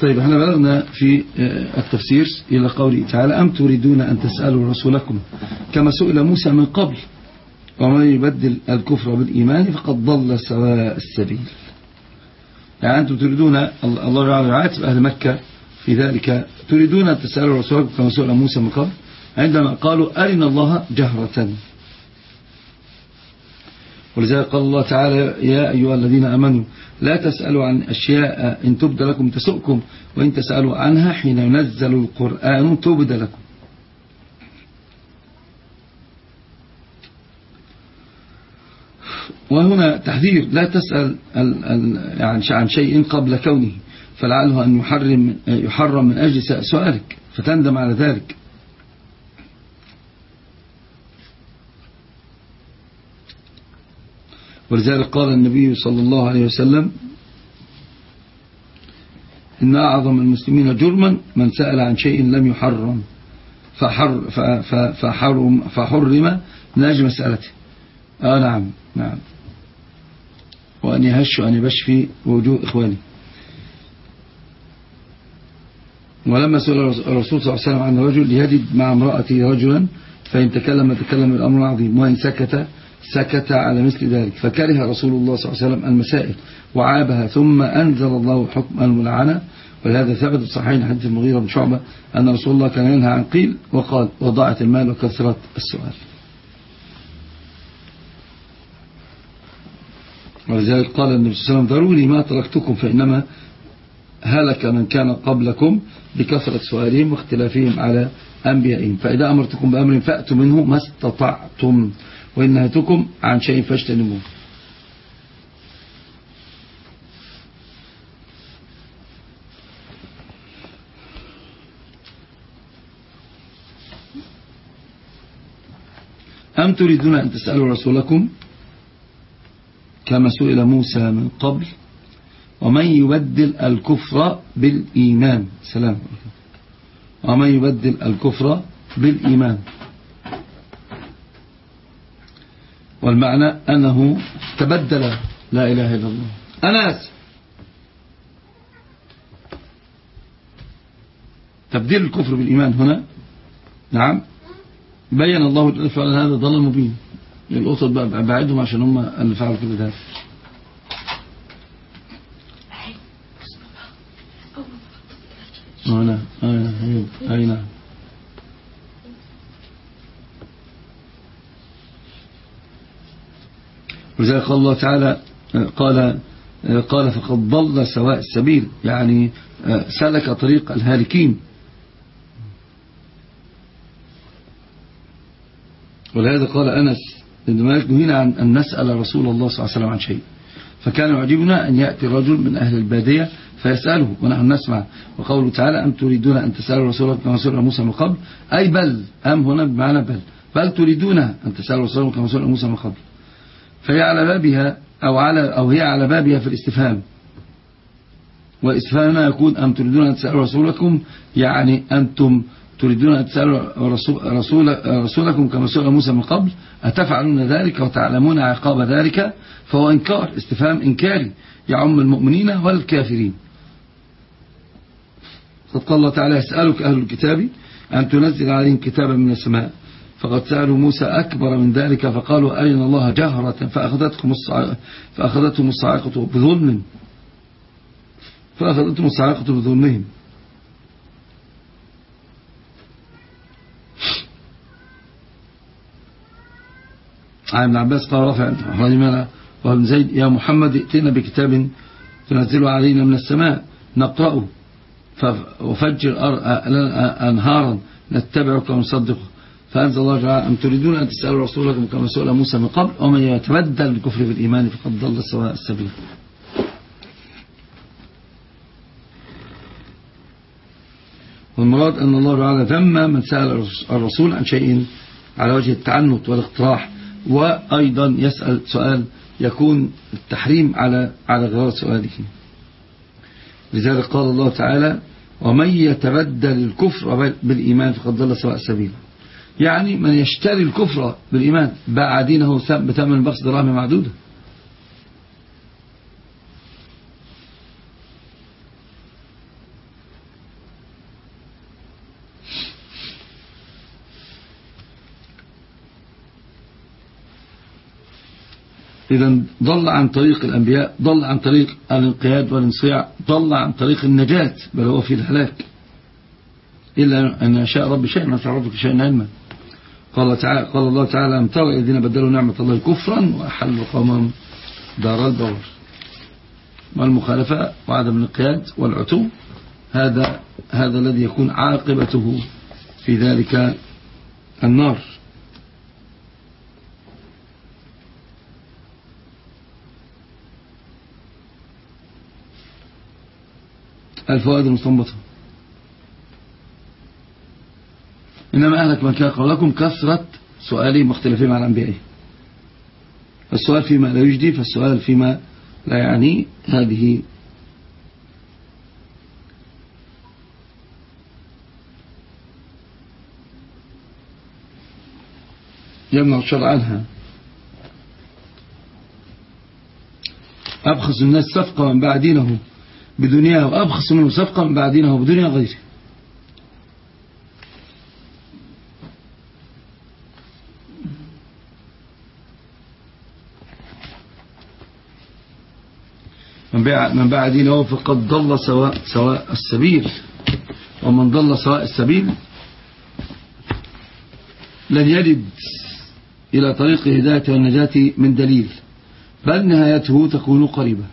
طيب إحنا بلغنا في التفسير إلى قوله تعالى أم تريدون أن تسألوا رسولكم كما سئل موسى من قبل ومن يبدل الكفر بالإيمان فقد ضل سواء السبيل. يعني أنتم تريدون الله تعالى يعاتب أهل مكة في ذلك. تريدون أن تسألوا رسولكم كما سئل موسى من قبل؟ عندما قالوا أرنا الله جهرة. ولذلك قال الله تعالى يا أيها الذين أمنوا لا تسألوا عن أشياء إن تبد لكم تسؤكم وإن تسألوا عنها حين ينزل القرآن تبد لكم. وهنا تحذير لا تسأل عن شيء قبل كونه فلعله أن يحرم, يحرم من أجل سؤالك فتندم على ذلك. ولذلك قال النبي صلى الله عليه وسلم إن أعظم المسلمين جرما من سأل عن شيء لم يحرم فحر فحرم, فحرم من أجل مسألته. آه نعم نعم. وأن يهش وأن يبش في وجوه إخواني ولما سئل الرسول صلى الله عليه وسلم عن رجل يجد مع امرأته رجلا فإن تكلم تكلم الأمر العظيم وإن سكت سكت على مثل ذلك فكره رسول الله صلى الله عليه وسلم المسائل وعابها ثم أنزل الله حكم الملعنة ولهذا ثبت الصحيحين حديث المغيرة بن شعبة أن رسول الله كان ينهى عن قيل وقال وضاعت المال وكثرة السؤال. ولذلك قال النبي صلى الله عليه وسلم ذروني ما تركتكم فإنما هلك من كان قبلكم بكثرة سؤالهم واختلافهم على أنبيائهم. فإذا أمرتكم بأمر فأتوا منه ما استطعتم. وإن نهتكم عن شيء فاجتنبوه. أم تريدون أن تسألوا رسولكم كما سئل موسى من قبل؟ ومن يبدل الكفر بالإيمان؟ سلام. ومن يبدل الكفر بالإيمان؟ والمعنى أنه تبدل لا إله إلا الله. أناس. تبديل الكفر بالإيمان هنا. نعم. بين الله فعل هذا ضل مبين. القطط بقى بعدهم عشان هم اللي فعلوا كل ده. هنا أين نعم قال الله تعالى قال قال فقد ضل سواء السبيل يعني سلك طريق الهالكين. ولهذا قال أنس إن مالك نهينا عن أن نسأل رسول الله صلى الله عليه وسلم عن شيء. فكان يعجبنا أن يأتي رجل من أهل البادية فيسأله ونحن نسمع. وقوله تعالى أم تريدون أن تسألوا رسولكم كما سئل موسى من قبل؟ أي بل أم هنا بمعنى بل. بل تريدون أن تسألوا رسولكم كما سئل موسى من قبل. فهي على بابها أو, على أو هي على بابها في الاستفهام. والاستفهام يكون أم تريدون أن تسألوا رسولكم يعني أنتم تريدون أن تسألوا رسول رسولكم كما سئل موسى من قبل أتفعلون ذلك وتعلمون عقاب ذلك؟ فهو إنكار استفهام إنكاري يعم المؤمنين والكافرين. قد قال الله تعالى يسألك أهل الكتاب أن تنزل عليهم كتابا من السماء. فقد سألوا موسى أكبر من ذلك فقالوا أرنا الله جهرة فأخذتهم فأخذتهم الصاعقة بظلم. فأخذتهم الصاعقة بظلمهم. عن ابن عباس قال رفع رجمنا وابن زيد يا محمد ائتنا بكتاب تنزله علينا من السماء نقرأه. وفجر أنهارا نتبعك ونصدقه فأنزل الله تعالى أم تريدون أن تسألوا رسولكم كما سئل موسى من قبل؟ ومن يتبدل الكفر بالإيمان فقد ضل سواء السبيل. والمراد أن الله تعالى ذم من سأل الرسول عن شيء على وجه التعنت والاقتراح وأيضا يسأل سؤال يكون التحريم على على غرار سؤاله. لذلك قال الله تعالى ومن يتبدل الكفر بالإيمان فقد ضل سواء السبيل. يعني من يشتري الكفر بالإيمان باع دينه بثمن بخس دراهم معدودة. إذا ضل عن طريق الأنبياء ضل عن طريق الانقياد والانصياع ضل عن طريق النجاة بل هو في الهلاك. إلا أن يشاء رب شيئا ما تعرفك شيئا علما. قال, تعالى قال الله تعالى أم ترى الذين بدلوا نعمة الله كفرا وأحلوا قومهم دار البور والمخالفة وعدم الانقياد والعتو. هذا هذا الذي يكون عاقبته في ذلك النار. الفوائد المستنبطة. إنما أهلك من كان قبلكم كثرة سؤالهم مختلفين مع الأنبياء. السؤال فيما لا يجدي فالسؤال فيما لا يعني هذه. يمنع الشرع عنها. أبخس الناس صفقة من بعدينه بدنياه وأبخس منه صفقة من بعدينه بدنيا غيره. من باع دينه فقد ضل سواء, سواء السبيل. ومن ضل سواء السبيل لن يجد إلى طريق هداية والنجاة من دليل بل نهايته تكون قريبة.